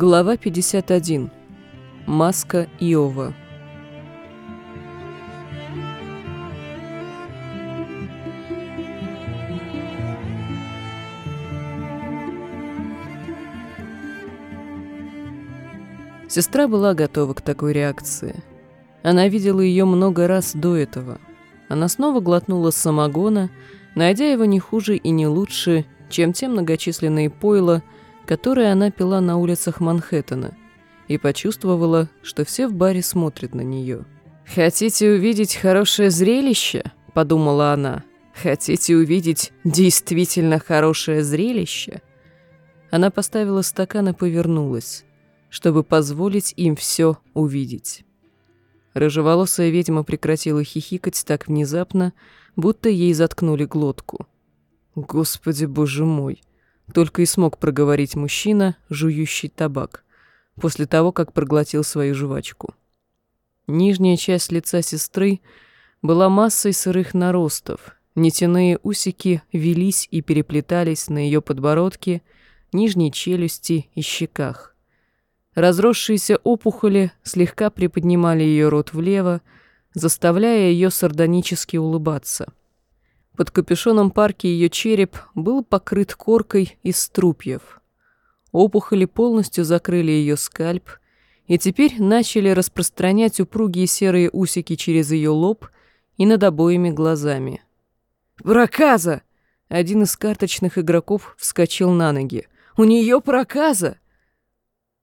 Глава 51. Маска Иова. Сестра была готова к такой реакции. Она видела ее много раз до этого. Она снова глотнула самогона, найдя его не хуже и не лучше, чем те многочисленные пойла, которые она пила на улицах Манхэттена, и почувствовала, что все в баре смотрят на нее. «Хотите увидеть хорошее зрелище?» – подумала она. «Хотите увидеть действительно хорошее зрелище?» Она поставила стакан и повернулась, чтобы позволить им все увидеть. Рыжеволосая ведьма прекратила хихикать так внезапно, будто ей заткнули глотку. «Господи, боже мой!» Только и смог проговорить мужчина, жующий табак, после того, как проглотил свою жвачку. Нижняя часть лица сестры была массой сырых наростов. Нетяные усики велись и переплетались на ее подбородке, нижней челюсти и щеках. Разросшиеся опухоли слегка приподнимали ее рот влево, заставляя ее сардонически улыбаться. Под капюшоном парки ее череп был покрыт коркой из струпьев. Опухоли полностью закрыли ее скальп и теперь начали распространять упругие серые усики через ее лоб и над обоими глазами. «Проказа!» Один из карточных игроков вскочил на ноги. «У нее проказа!»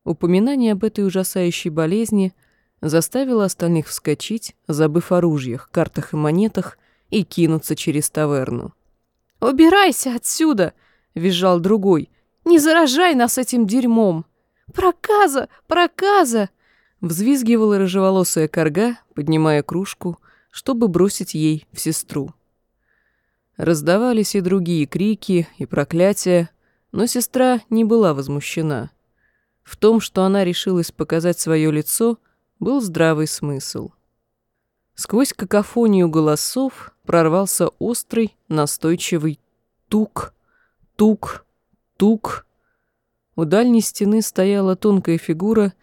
Упоминание об этой ужасающей болезни заставило остальных вскочить, забыв о ружьях, картах и монетах, и кинуться через таверну. «Убирайся отсюда!» — визжал другой. «Не заражай нас этим дерьмом!» «Проказа! Проказа!» — взвизгивала рыжеволосая корга, поднимая кружку, чтобы бросить ей в сестру. Раздавались и другие крики, и проклятия, но сестра не была возмущена. В том, что она решилась показать свое лицо, был здравый смысл. Сквозь какофонию голосов прорвался острый, настойчивый тук, тук, тук. У дальней стены стояла тонкая фигура,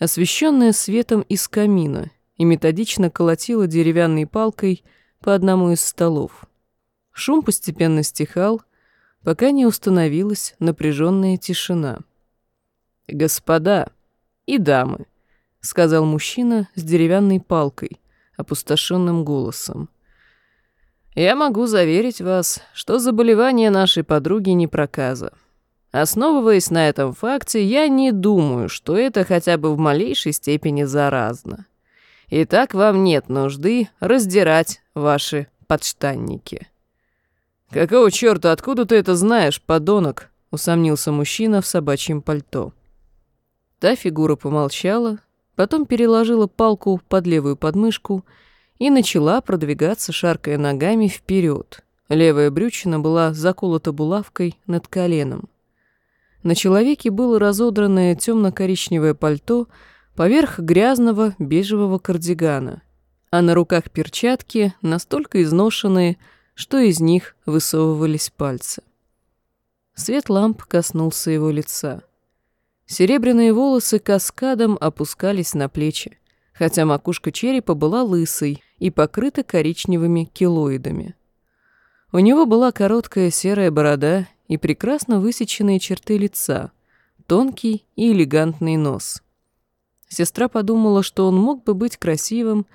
освещенная светом из камина, и методично колотила деревянной палкой по одному из столов. Шум постепенно стихал, пока не установилась напряженная тишина. «Господа и дамы», — сказал мужчина с деревянной палкой — опустошенным голосом. «Я могу заверить вас, что заболевание нашей подруги не проказа. Основываясь на этом факте, я не думаю, что это хотя бы в малейшей степени заразно. И так вам нет нужды раздирать ваши подштанники». «Какого черта, откуда ты это знаешь, подонок?» — усомнился мужчина в собачьем пальто. Та фигура помолчала, потом переложила палку под левую подмышку и начала продвигаться, шаркая ногами вперед. Левая брючина была заколота булавкой над коленом. На человеке было разодранное темно-коричневое пальто поверх грязного бежевого кардигана, а на руках перчатки настолько изношенные, что из них высовывались пальцы. Свет ламп коснулся его лица. Серебряные волосы каскадом опускались на плечи, хотя макушка черепа была лысой и покрыта коричневыми килоидами. У него была короткая серая борода и прекрасно высеченные черты лица, тонкий и элегантный нос. Сестра подумала, что он мог бы быть красивым,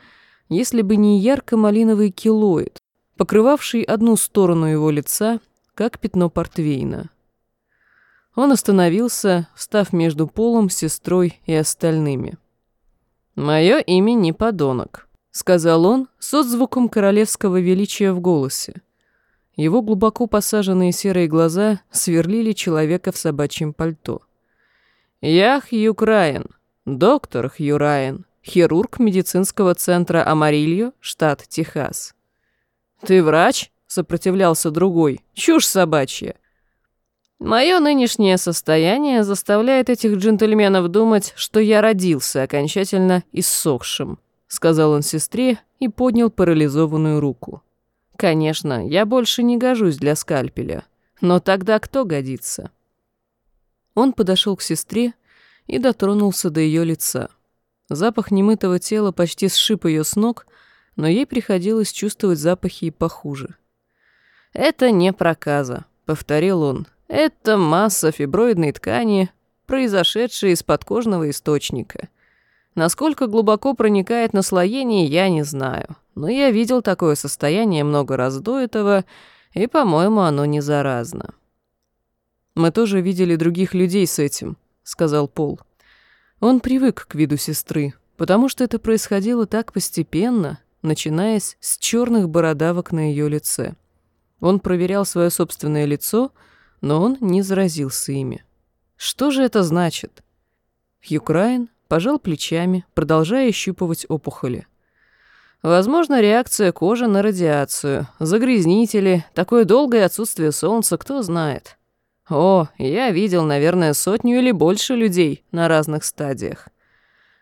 если бы не ярко-малиновый килоид, покрывавший одну сторону его лица, как пятно портвейна. Он остановился, встав между Полом, сестрой и остальными. «Мое имя не подонок», — сказал он с отзвуком королевского величия в голосе. Его глубоко посаженные серые глаза сверлили человека в собачьем пальто. «Я Хью Крайен, доктор Хью Райан, хирург медицинского центра Амарильо, штат Техас». «Ты врач?» — сопротивлялся другой. «Чушь собачья. Мое нынешнее состояние заставляет этих джентльменов думать, что я родился окончательно иссохшим», — сказал он сестре и поднял парализованную руку. «Конечно, я больше не гожусь для скальпеля, но тогда кто годится?» Он подошел к сестре и дотронулся до ее лица. Запах немытого тела почти сшиб ее с ног, но ей приходилось чувствовать запахи и похуже. «Это не проказа», — повторил он. «Это масса фиброидной ткани, произошедшая из подкожного источника. Насколько глубоко проникает наслоение, я не знаю, но я видел такое состояние много раз до этого, и, по-моему, оно не заразно». «Мы тоже видели других людей с этим», — сказал Пол. Он привык к виду сестры, потому что это происходило так постепенно, начинаясь с черных бородавок на ее лице. Он проверял свое собственное лицо, но он не заразился ими. Что же это значит? Хьюкраин пожал плечами, продолжая ощупывать опухоли. Возможно, реакция кожи на радиацию, загрязнители, такое долгое отсутствие солнца, кто знает. О, я видел, наверное, сотню или больше людей на разных стадиях.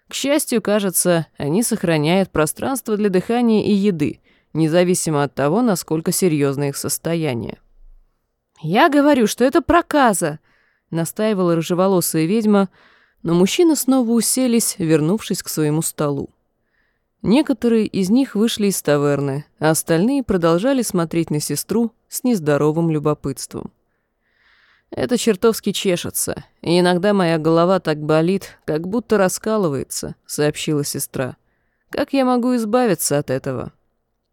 К счастью, кажется, они сохраняют пространство для дыхания и еды, независимо от того, насколько серьезно их состояние. «Я говорю, что это проказа!» — настаивала рыжеволосая ведьма, но мужчины снова уселись, вернувшись к своему столу. Некоторые из них вышли из таверны, а остальные продолжали смотреть на сестру с нездоровым любопытством. Это чертовски чешется, и иногда моя голова так болит, как будто раскалывается», — сообщила сестра. «Как я могу избавиться от этого?»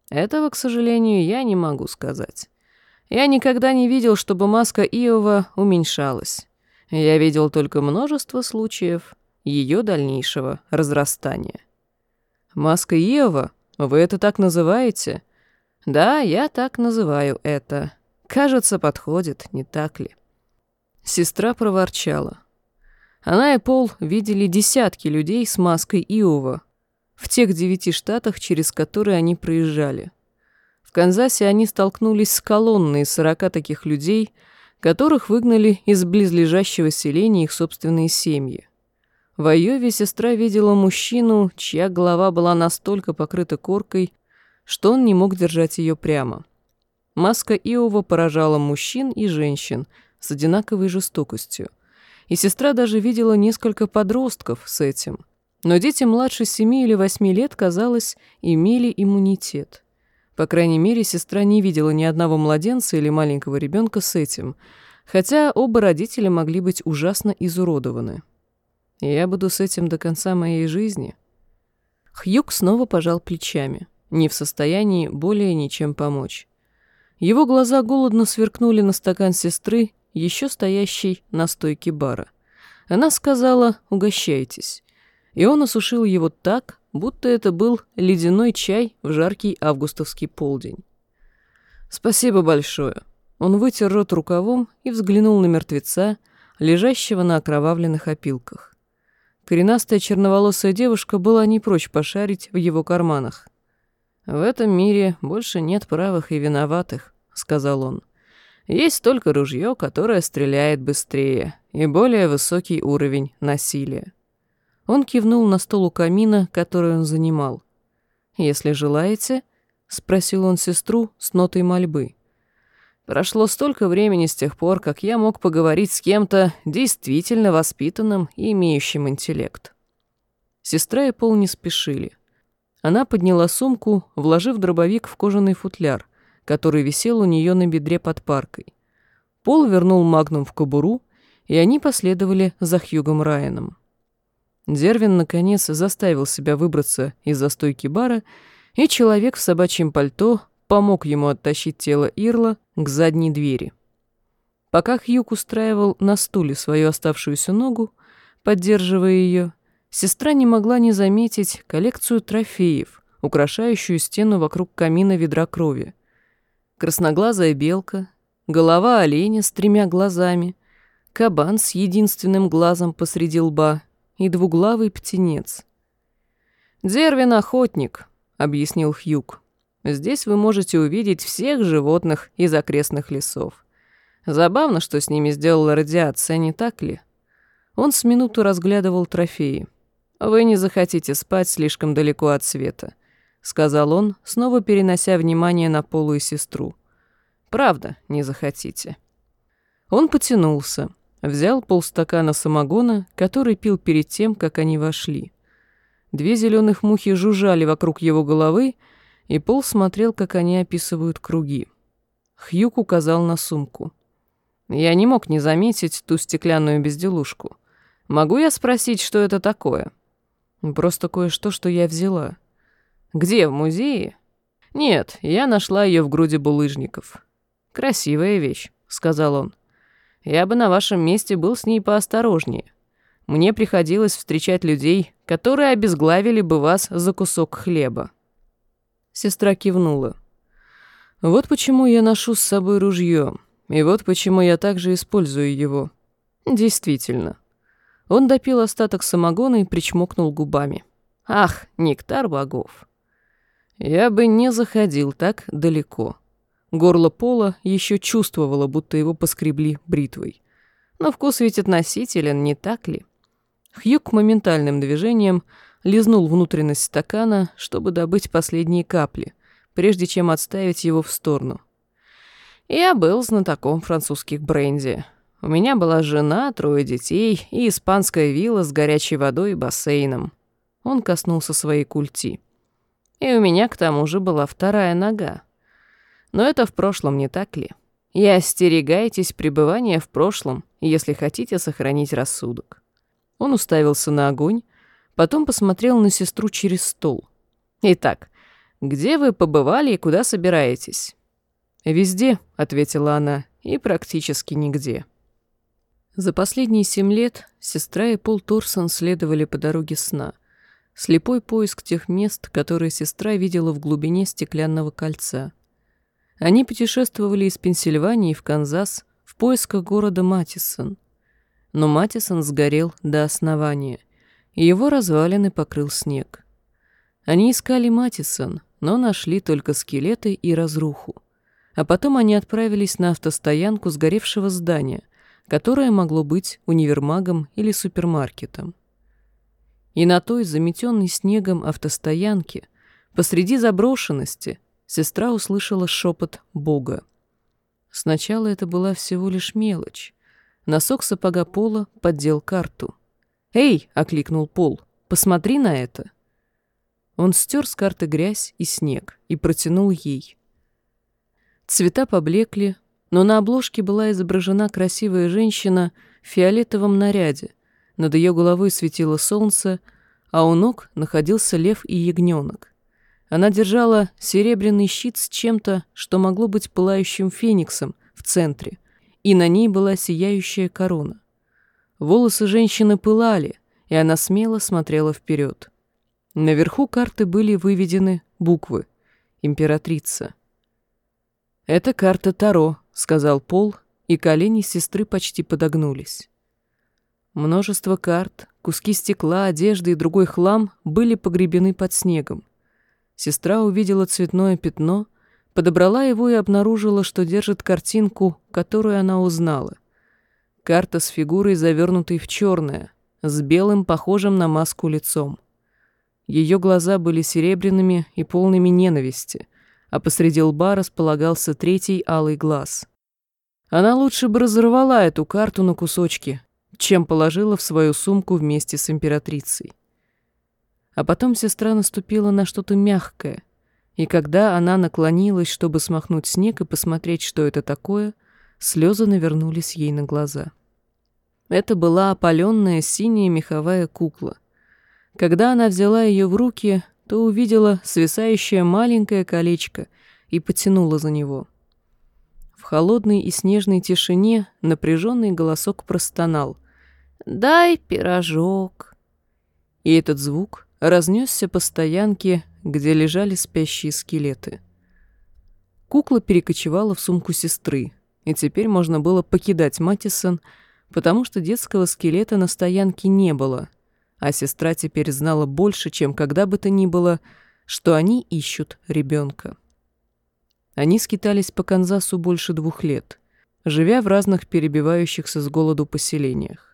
Этого, к сожалению, я не могу сказать. Я никогда не видел, чтобы маска Иова уменьшалась. Я видел только множество случаев ее дальнейшего разрастания. «Маска Иова? Вы это так называете?» «Да, я так называю это. Кажется, подходит, не так ли?» Сестра проворчала. Она и Пол видели десятки людей с маской Иова в тех девяти штатах, через которые они проезжали. В Канзасе они столкнулись с колонной из сорока таких людей, которых выгнали из близлежащего селения их собственные семьи. В Айове сестра видела мужчину, чья голова была настолько покрыта коркой, что он не мог держать ее прямо. Маска Иова поражала мужчин и женщин – с одинаковой жестокостью. И сестра даже видела несколько подростков с этим. Но дети младше семи или восьми лет, казалось, имели иммунитет. По крайней мере, сестра не видела ни одного младенца или маленького ребенка с этим, хотя оба родителя могли быть ужасно изуродованы. я буду с этим до конца моей жизни. Хьюк снова пожал плечами, не в состоянии более ничем помочь. Его глаза голодно сверкнули на стакан сестры еще стоящей на стойке бара. Она сказала «Угощайтесь». И он осушил его так, будто это был ледяной чай в жаркий августовский полдень. «Спасибо большое». Он вытер рот рукавом и взглянул на мертвеца, лежащего на окровавленных опилках. Коренастая черноволосая девушка была не прочь пошарить в его карманах. «В этом мире больше нет правых и виноватых», — сказал он. Есть только ружье, которое стреляет быстрее, и более высокий уровень насилия. Он кивнул на стол у камина, который он занимал. «Если желаете», — спросил он сестру с нотой мольбы. «Прошло столько времени с тех пор, как я мог поговорить с кем-то действительно воспитанным и имеющим интеллект». Сестра и Пол не спешили. Она подняла сумку, вложив дробовик в кожаный футляр — который висел у нее на бедре под паркой. Пол вернул магнум в кобуру, и они последовали за Хьюгом Райаном. Дервин, наконец, заставил себя выбраться из застойки бара, и человек в собачьем пальто помог ему оттащить тело Ирла к задней двери. Пока Хьюг устраивал на стуле свою оставшуюся ногу, поддерживая ее, сестра не могла не заметить коллекцию трофеев, украшающую стену вокруг камина ведра крови красноглазая белка, голова оленя с тремя глазами, кабан с единственным глазом посреди лба и двуглавый птенец. «Дервин — охотник», — объяснил Хьюг. «Здесь вы можете увидеть всех животных из окрестных лесов. Забавно, что с ними сделала радиация, не так ли?» Он с минуту разглядывал трофеи. «Вы не захотите спать слишком далеко от света сказал он, снова перенося внимание на Полу и сестру. «Правда, не захотите». Он потянулся. Взял полстакана самогона, который пил перед тем, как они вошли. Две зеленых мухи жужжали вокруг его головы, и Пол смотрел, как они описывают круги. Хьюк указал на сумку. Я не мог не заметить ту стеклянную безделушку. Могу я спросить, что это такое? Просто кое-что, что я взяла. Где, в музее? Нет, я нашла ее в груди булыжников. Красивая вещь, сказал он. Я бы на вашем месте был с ней поосторожнее. Мне приходилось встречать людей, которые обезглавили бы вас за кусок хлеба. Сестра кивнула. Вот почему я ношу с собой ружье, и вот почему я также использую его. Действительно. Он допил остаток самогона и причмокнул губами. Ах, нектар богов. Я бы не заходил так далеко. Горло Пола еще чувствовало, будто его поскребли бритвой. Но вкус ведь относителен, не так ли? Хьюк моментальным движением лизнул внутренность стакана, чтобы добыть последние капли, прежде чем отставить его в сторону. Я был знатоком французских бренди. У меня была жена, трое детей и испанская вилла с горячей водой и бассейном. Он коснулся своей культи. И у меня к тому же была вторая нога. Но это в прошлом, не так ли? И остерегайтесь пребывания в прошлом, если хотите сохранить рассудок. Он уставился на огонь, потом посмотрел на сестру через стол. «Итак, где вы побывали и куда собираетесь?» «Везде», — ответила она, — «и практически нигде». За последние семь лет сестра и Пол Торсон следовали по дороге сна. Слепой поиск тех мест, которые сестра видела в глубине стеклянного кольца. Они путешествовали из Пенсильвании в Канзас в поисках города Матисон. Но Матисон сгорел до основания, и его развалины покрыл снег. Они искали Матисон, но нашли только скелеты и разруху. А потом они отправились на автостоянку сгоревшего здания, которое могло быть универмагом или супермаркетом. И на той заметенной снегом автостоянке, посреди заброшенности, сестра услышала шепот Бога. Сначала это была всего лишь мелочь. Носок сапога Пола поддел карту. «Эй!» — окликнул Пол. «Посмотри на это!» Он стер с карты грязь и снег и протянул ей. Цвета поблекли, но на обложке была изображена красивая женщина в фиолетовом наряде. Над ее головой светило солнце, а у ног находился лев и ягненок. Она держала серебряный щит с чем-то, что могло быть пылающим фениксом в центре, и на ней была сияющая корона. Волосы женщины пылали, и она смело смотрела вперед. Наверху карты были выведены буквы «Императрица». «Это карта Таро», — сказал Пол, и колени сестры почти подогнулись. Множество карт, куски стекла, одежды и другой хлам были погребены под снегом. Сестра увидела цветное пятно, подобрала его и обнаружила, что держит картинку, которую она узнала. Карта с фигурой, завернутой в черное, с белым, похожим на маску лицом. Ее глаза были серебряными и полными ненависти, а посреди лба располагался третий алый глаз. Она лучше бы разорвала эту карту на кусочки, чем положила в свою сумку вместе с императрицей. А потом сестра наступила на что-то мягкое, и когда она наклонилась, чтобы смахнуть снег и посмотреть, что это такое, слезы навернулись ей на глаза. Это была опаленная синяя меховая кукла. Когда она взяла ее в руки, то увидела свисающее маленькое колечко и потянула за него. В холодной и снежной тишине напряженный голосок простонал «Дай пирожок». И этот звук разнесся по стоянке, где лежали спящие скелеты. Кукла перекочевала в сумку сестры, и теперь можно было покидать Матисон, потому что детского скелета на стоянке не было, а сестра теперь знала больше, чем когда бы то ни было, что они ищут ребенка. Они скитались по Канзасу больше двух лет, живя в разных перебивающихся с голоду поселениях.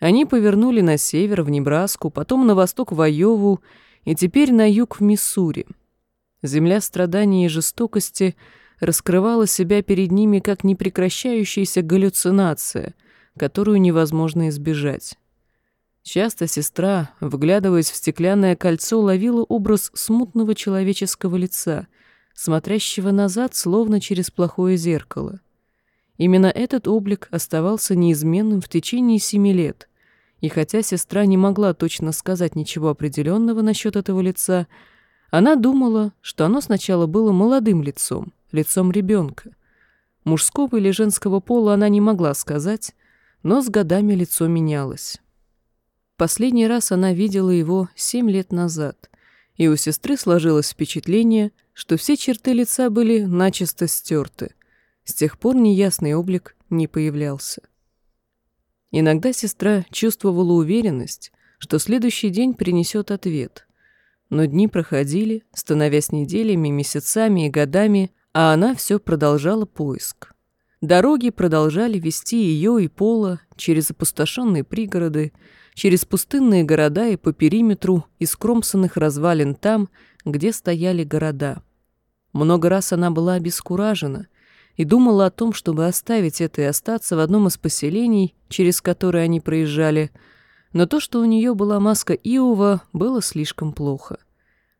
Они повернули на север, в Небраску, потом на восток в Айову и теперь на юг в Миссури. Земля страданий и жестокости раскрывала себя перед ними как непрекращающаяся галлюцинация, которую невозможно избежать. Часто сестра, вглядываясь в стеклянное кольцо, ловила образ смутного человеческого лица, смотрящего назад, словно через плохое зеркало. Именно этот облик оставался неизменным в течение семи лет, и хотя сестра не могла точно сказать ничего определенного насчет этого лица, она думала, что оно сначала было молодым лицом, лицом ребенка. Мужского или женского пола она не могла сказать, но с годами лицо менялось. Последний раз она видела его семь лет назад, и у сестры сложилось впечатление, что все черты лица были начисто стерты. С тех пор неясный облик не появлялся. Иногда сестра чувствовала уверенность, что следующий день принесет ответ. Но дни проходили, становясь неделями, месяцами и годами, а она все продолжала поиск. Дороги продолжали вести ее и Пола через опустошенные пригороды, через пустынные города и по периметру из кромсанных развалин там, где стояли города. Много раз она была обескуражена и думала о том, чтобы оставить это и остаться в одном из поселений, через которые они проезжали, но то, что у нее была маска Иова, было слишком плохо.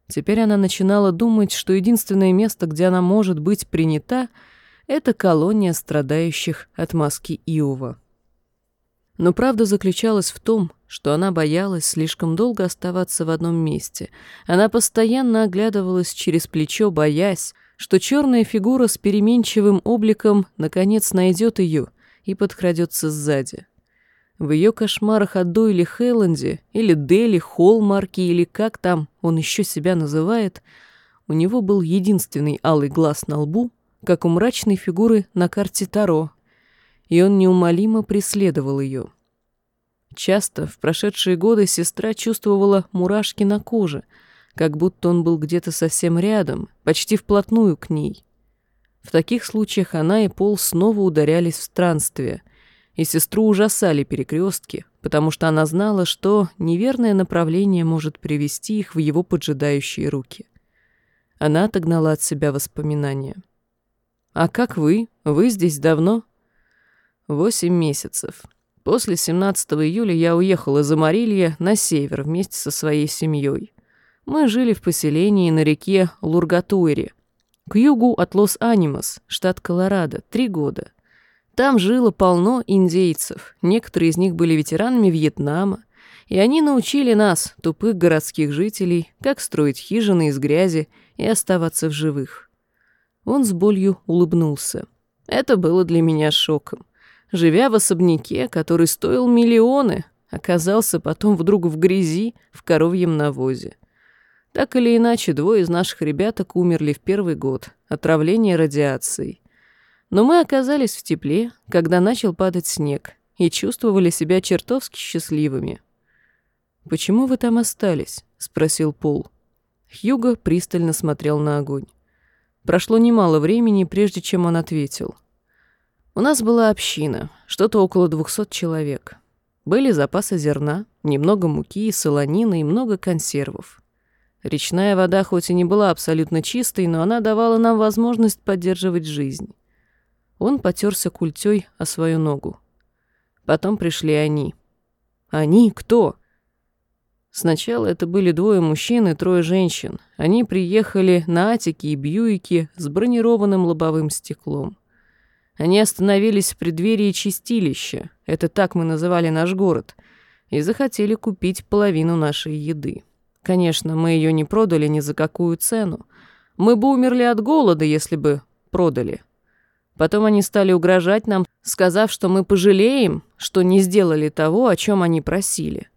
Теперь она начинала думать, что единственное место, где она может быть принята, это колония страдающих от маски Иова. Но правда заключалась в том, что она боялась слишком долго оставаться в одном месте. Она постоянно оглядывалась через плечо, боясь, что черная фигура с переменчивым обликом наконец найдет ее и подкрадется сзади. В ее кошмарах о Дойле Хелленде или Дели Холмарке или как там он еще себя называет, у него был единственный алый глаз на лбу, как у мрачной фигуры на карте Таро, и он неумолимо преследовал ее. Часто в прошедшие годы сестра чувствовала мурашки на коже, как будто он был где-то совсем рядом, почти вплотную к ней. В таких случаях она и Пол снова ударялись в странствие, и сестру ужасали перекрестки, потому что она знала, что неверное направление может привести их в его поджидающие руки. Она отогнала от себя воспоминания. «А как вы? Вы здесь давно?» Восемь месяцев. После 17 июля я уехал из Амарилья на север вместе со своей семьей. Мы жили в поселении на реке Лургатуэре, к югу от Лос-Анимос, штат Колорадо, три года. Там жило полно индейцев, некоторые из них были ветеранами Вьетнама, и они научили нас, тупых городских жителей, как строить хижины из грязи и оставаться в живых. Он с болью улыбнулся. Это было для меня шоком живя в особняке, который стоил миллионы, оказался потом вдруг в грязи в коровьем навозе. Так или иначе, двое из наших ребяток умерли в первый год, отравление радиацией. Но мы оказались в тепле, когда начал падать снег, и чувствовали себя чертовски счастливыми. «Почему вы там остались?» — спросил Пол. Хьюго пристально смотрел на огонь. Прошло немало времени, прежде чем он ответил — у нас была община, что-то около двухсот человек. Были запасы зерна, немного муки, солонины и много консервов. Речная вода хоть и не была абсолютно чистой, но она давала нам возможность поддерживать жизнь. Он потерся культей о свою ногу. Потом пришли они. Они кто? Сначала это были двое мужчин и трое женщин. Они приехали на Атике и Бьюике с бронированным лобовым стеклом. Они остановились в преддверии чистилища, это так мы называли наш город, и захотели купить половину нашей еды. Конечно, мы ее не продали ни за какую цену. Мы бы умерли от голода, если бы продали. Потом они стали угрожать нам, сказав, что мы пожалеем, что не сделали того, о чем они просили.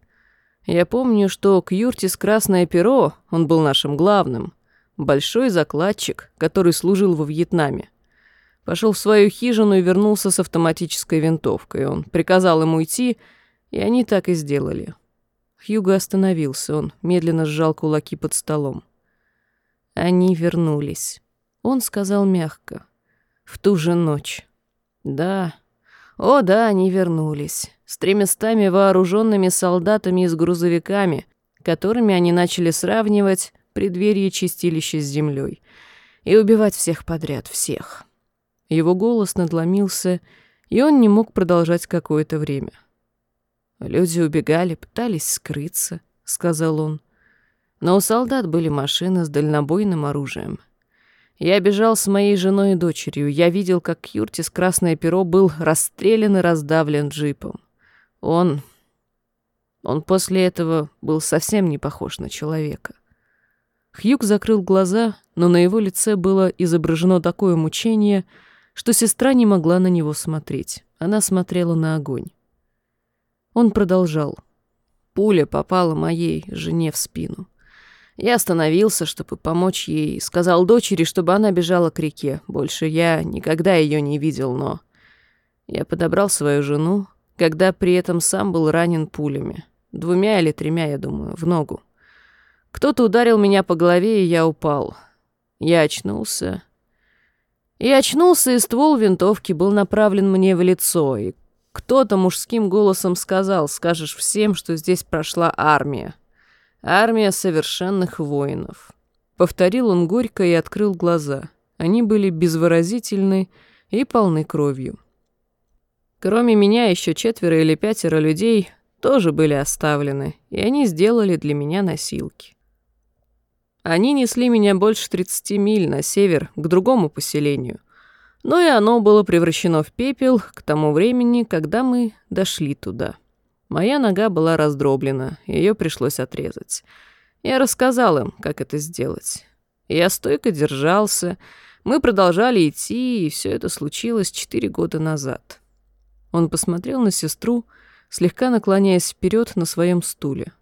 Я помню, что Кьюртис Красное Перо, он был нашим главным, большой закладчик, который служил во Вьетнаме. Пошел в свою хижину и вернулся с автоматической винтовкой. Он приказал ему уйти, и они так и сделали. Хьюго остановился, он медленно сжал кулаки под столом. Они вернулись. Он сказал мягко. В ту же ночь. Да, о да, они вернулись. С тремястами вооруженными солдатами и с грузовиками, которыми они начали сравнивать преддверие чистилища с землей. И убивать всех подряд, всех. Его голос надломился, и он не мог продолжать какое-то время. «Люди убегали, пытались скрыться», — сказал он. «Но у солдат были машины с дальнобойным оружием». Я бежал с моей женой и дочерью. Я видел, как Кьюртис Красное Перо был расстрелян и раздавлен джипом. Он... Он после этого был совсем не похож на человека. Хьюк закрыл глаза, но на его лице было изображено такое мучение, что сестра не могла на него смотреть. Она смотрела на огонь. Он продолжал. Пуля попала моей жене в спину. Я остановился, чтобы помочь ей, сказал дочери, чтобы она бежала к реке. Больше я никогда ее не видел, но... Я подобрал свою жену, когда при этом сам был ранен пулями. Двумя или тремя, я думаю, в ногу. Кто-то ударил меня по голове, и я упал. Я очнулся. Я очнулся, и ствол винтовки был направлен мне в лицо, и кто-то мужским голосом сказал, скажешь всем, что здесь прошла армия. Армия совершенных воинов. Повторил он горько и открыл глаза. Они были безвыразительны и полны кровью. Кроме меня еще четверо или пятеро людей тоже были оставлены, и они сделали для меня носилки. Они несли меня больше 30 миль на север, к другому поселению. Но и оно было превращено в пепел к тому времени, когда мы дошли туда. Моя нога была раздроблена, ее пришлось отрезать. Я рассказал им, как это сделать. Я стойко держался, мы продолжали идти, и все это случилось четыре года назад. Он посмотрел на сестру, слегка наклоняясь вперед на своем стуле.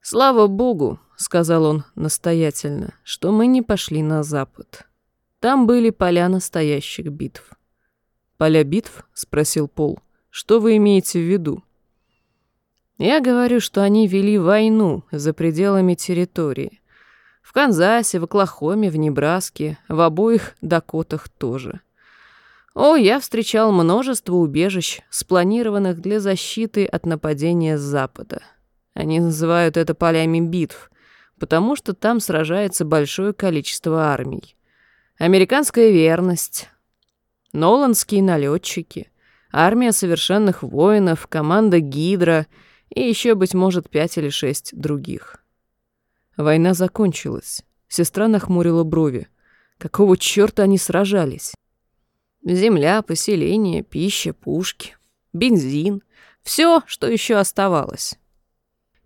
«Слава Богу», — сказал он настоятельно, — «что мы не пошли на запад. Там были поля настоящих битв». «Поля битв?» — спросил Пол. «Что вы имеете в виду?» Я говорю, что они вели войну за пределами территории. В Канзасе, в Оклахоме, в Небраске, в обоих Дакотах тоже. О, я встречал множество убежищ, спланированных для защиты от нападения с запада. Они называют это полями битв, потому что там сражается большое количество армий. Американская верность, ноландские налетчики, армия совершенных воинов, команда Гидра — и еще, быть может, пять или шесть других. Война закончилась. Сестра нахмурила брови. Какого черта они сражались? Земля, поселение, пища, пушки, бензин. Все, что еще оставалось.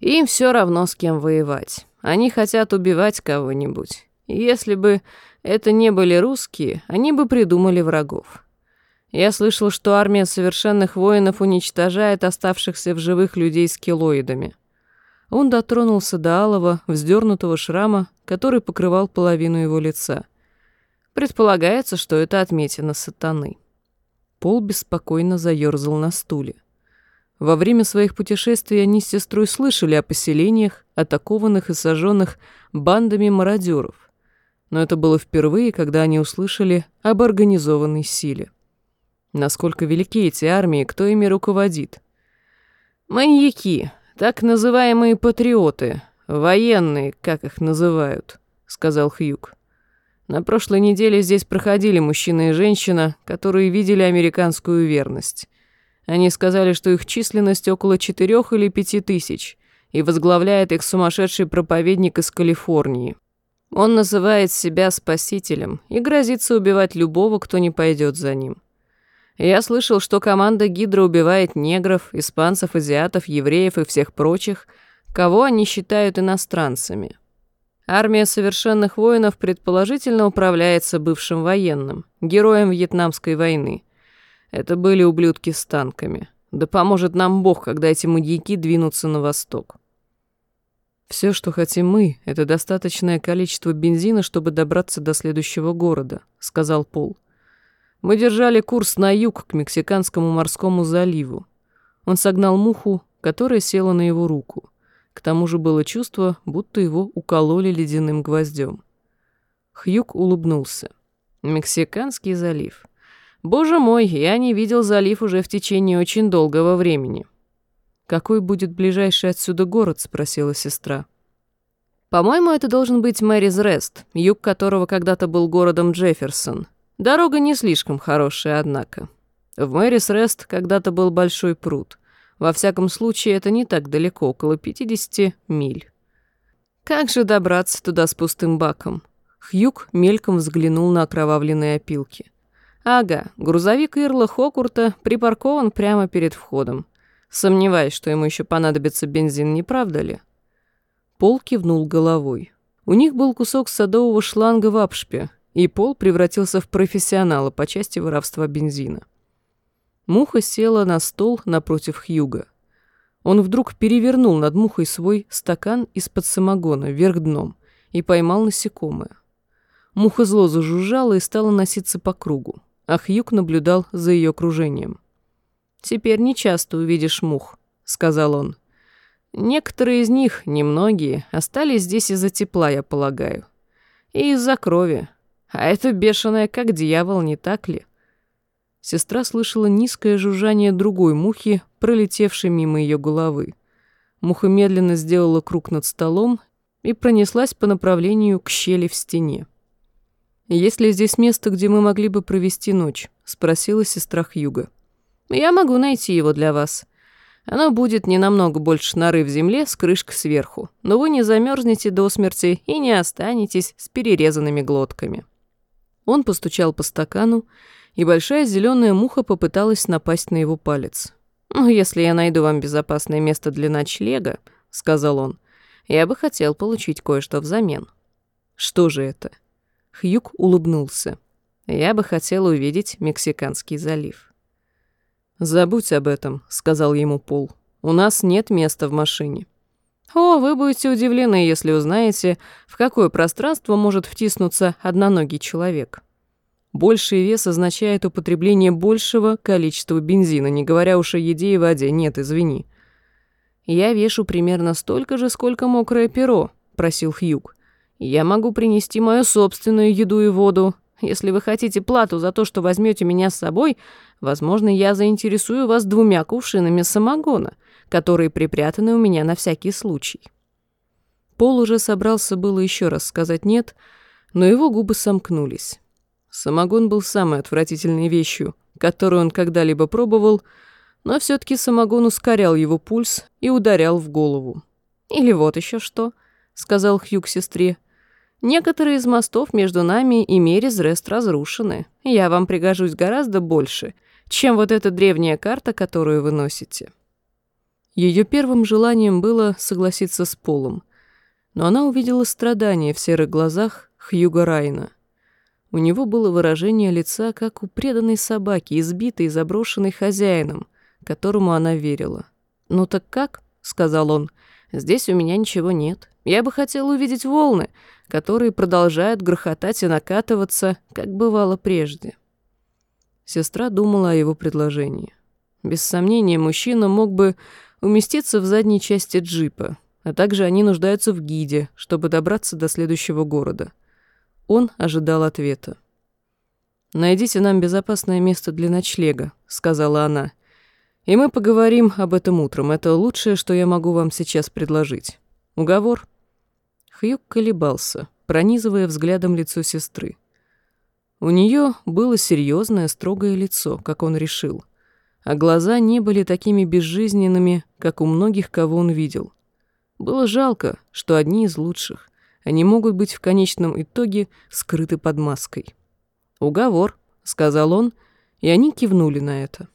Им все равно с кем воевать. Они хотят убивать кого-нибудь. Если бы это не были русские, они бы придумали врагов. Я слышал, что армия совершенных воинов уничтожает оставшихся в живых людей с килоидами. Он дотронулся до алого, вздернутого шрама, который покрывал половину его лица. Предполагается, что это отметина сатаны. Пол беспокойно заерзал на стуле. Во время своих путешествий они с сестрой слышали о поселениях, атакованных и сожженных бандами мародеров. Но это было впервые, когда они услышали об организованной силе. Насколько велики эти армии, кто ими руководит? Маньяки, так называемые патриоты, военные, как их называют, сказал Хьюк. На прошлой неделе здесь проходили мужчина и женщина, которые видели американскую верность. Они сказали, что их численность около четырех или пяти тысяч, и возглавляет их сумасшедший проповедник из Калифорнии. Он называет себя спасителем и грозится убивать любого, кто не пойдет за ним. Я слышал, что команда Гидра убивает негров, испанцев, азиатов, евреев и всех прочих, кого они считают иностранцами. Армия совершенных воинов предположительно управляется бывшим военным, героем Вьетнамской войны. Это были ублюдки с танками. Да поможет нам Бог, когда эти маньяки двинутся на восток. Все, что хотим мы, это достаточное количество бензина, чтобы добраться до следующего города, сказал Пол. Мы держали курс на юг к Мексиканскому морскому заливу. Он согнал муху, которая села на его руку. К тому же было чувство, будто его укололи ледяным гвоздем. Хьюк улыбнулся. Мексиканский залив. Боже мой, я не видел залив уже в течение очень долгого времени. Какой будет ближайший отсюда город? спросила сестра. По-моему, это должен быть Мэрис Рест, юг которого когда-то был городом Джефферсон. Дорога не слишком хорошая, однако. В Мэрис Рест когда-то был большой пруд. Во всяком случае, это не так далеко, около 50 миль. Как же добраться туда с пустым баком? Хьюк мельком взглянул на окровавленные опилки. Ага, грузовик Ирла Хокурта припаркован прямо перед входом. Сомневаюсь, что ему еще понадобится бензин, не правда ли? Пол кивнул головой. У них был кусок садового шланга в апшпе, и Пол превратился в профессионала по части воровства бензина. Муха села на стол напротив Хьюга. Он вдруг перевернул над мухой свой стакан из-под самогона вверх дном и поймал насекомое. Муха зло зажужжала и стала носиться по кругу, а Хьюг наблюдал за ее кружением. «Теперь не часто увидишь мух», — сказал он. «Некоторые из них, немногие, остались здесь из-за тепла, я полагаю. И из-за крови. А это бешеная как дьявол, не так ли?» Сестра слышала низкое жужжание другой мухи, пролетевшей мимо ее головы. Муха медленно сделала круг над столом и пронеслась по направлению к щели в стене. «Есть ли здесь место, где мы могли бы провести ночь?» — спросила сестра Хьюга. «Я могу найти его для вас. Оно будет не намного больше норы в земле с крышкой сверху, но вы не замерзнете до смерти и не останетесь с перерезанными глотками». Он постучал по стакану, и большая зеленая муха попыталась напасть на его палец. «Ну, если я найду вам безопасное место для ночлега», — сказал он, — «я бы хотел получить кое-что взамен». «Что же это?» Хьюк улыбнулся. «Я бы хотел увидеть Мексиканский залив». «Забудь об этом», — сказал ему Пол. «У нас нет места в машине». «О, вы будете удивлены, если узнаете, в какое пространство может втиснуться одноногий человек». Больший вес означает употребление большего количества бензина, не говоря уж о еде и воде. Нет, извини. «Я вешу примерно столько же, сколько мокрое перо», — просил Хьюг. «Я могу принести мою собственную еду и воду. Если вы хотите плату за то, что возьмете меня с собой, возможно, я заинтересую вас двумя кувшинами самогона, которые припрятаны у меня на всякий случай». Пол уже собрался было еще раз сказать «нет», но его губы сомкнулись. Самогон был самой отвратительной вещью, которую он когда-либо пробовал, но все-таки самогон ускорял его пульс и ударял в голову. «Или вот еще что», — сказал Хьюг сестре. «Некоторые из мостов между нами и Мерезрест разрушены. Я вам пригожусь гораздо больше, чем вот эта древняя карта, которую вы носите». Ее первым желанием было согласиться с Полом, но она увидела страдания в серых глазах Хьюга Райна — у него было выражение лица, как у преданной собаки, избитой и заброшенной хозяином, которому она верила. «Ну так как?» — сказал он. «Здесь у меня ничего нет. Я бы хотел увидеть волны, которые продолжают грохотать и накатываться, как бывало прежде». Сестра думала о его предложении. Без сомнения, мужчина мог бы уместиться в задней части джипа, а также они нуждаются в гиде, чтобы добраться до следующего города. Он ожидал ответа. «Найдите нам безопасное место для ночлега», — сказала она. «И мы поговорим об этом утром. Это лучшее, что я могу вам сейчас предложить. Уговор?» Хьюк колебался, пронизывая взглядом лицо сестры. У нее было серьезное, строгое лицо, как он решил, а глаза не были такими безжизненными, как у многих, кого он видел. Было жалко, что одни из лучших, они могут быть в конечном итоге скрыты под маской. «Уговор», — сказал он, и они кивнули на это.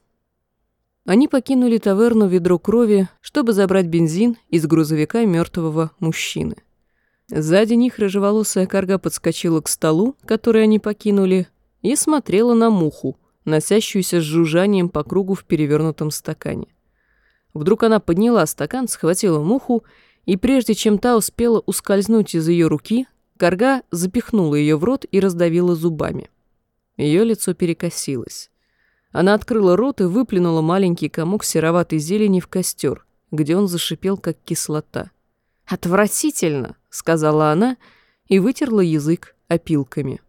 Они покинули таверну ведро крови, чтобы забрать бензин из грузовика мертвого мужчины. Сзади них рыжеволосая корга подскочила к столу, который они покинули, и смотрела на муху, носящуюся с жужжанием по кругу в перевернутом стакане. Вдруг она подняла стакан, схватила муху и прежде чем та успела ускользнуть из ее руки, Карга запихнула ее в рот и раздавила зубами. Ее лицо перекосилось. Она открыла рот и выплюнула маленький комок сероватой зелени в костер, где он зашипел, как кислота. «Отвратительно!» — сказала она и вытерла язык опилками.